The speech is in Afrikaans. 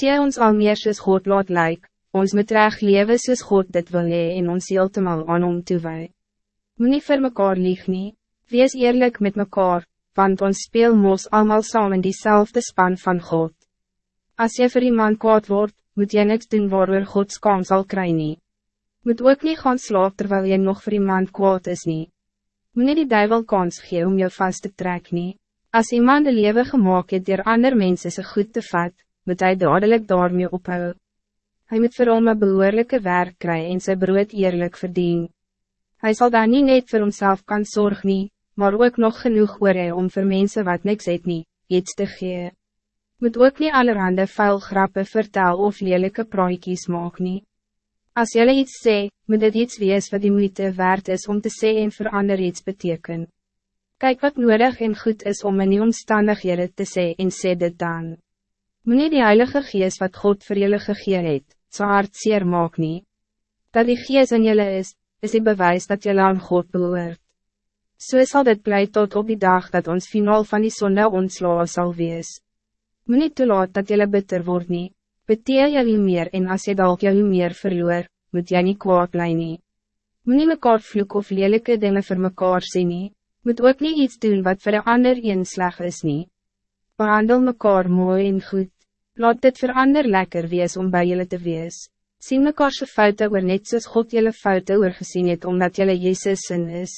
betee ons al meer soos God laat lyk, ons moet reg lewe soos God dit wil hee en ons heeltemal aan hom toewee. Moenie vir mekaar lieg nie, wees eerlijk met mekaar, want ons speel mos allemaal saam in diezelfde span van God. Als je voor iemand kwaad wordt, moet je niks doen waarover God skam zal krijgen. nie. Moet ook niet gaan slaap terwijl je nog voor iemand kwaad is nie. Moet nie die duivel kans gee om jou vast te trekken. nie. As iemand de leven gemaakt het door ander mensen se goed te vat, moet hij dadelijk daarmee ophouden. Hij moet vir hom een behoorlijke werk krijgen en sy brood eerlijk verdien. Hij zal daar niet net voor homself kan zorgen, nie, maar ook nog genoeg oor hy om voor mensen wat niks het nie, iets te gee. Moet ook niet allerhande vuil grappen vertel of lelijke praatjies maak nie. As jylle iets sê, moet dit iets wees wat die moeite waard is om te sê en vir ander iets beteken. Kijk wat nodig en goed is om in die omstandighede te sê en sê dit dan. Meneer die Heilige Geest wat God voor jullie gegee het, so hard zeer maak nie. Dat die Geest in jullie is, is die bewijs dat jullie aan God behoort. So sal dit blij tot op die dag dat ons finaal van die sonde ontslaan sal wees. Meneer toelaat dat jullie bitter word nie, betee jullie meer en as jy dalk jullie meer verloor, moet jy nie kwaad blij nie. Meneer mekaar vloek of lelijke dingen voor mekaar sê nie, moet ook niet iets doen wat voor de ander een sleg is nie. Behandel mekaar mooi en goed. Laat dit voor ander lekker wees om bij jullie te wees. Sien mekaar se foute oor net soos God jullie foute oor gesien het omdat jullie Jezus sin is.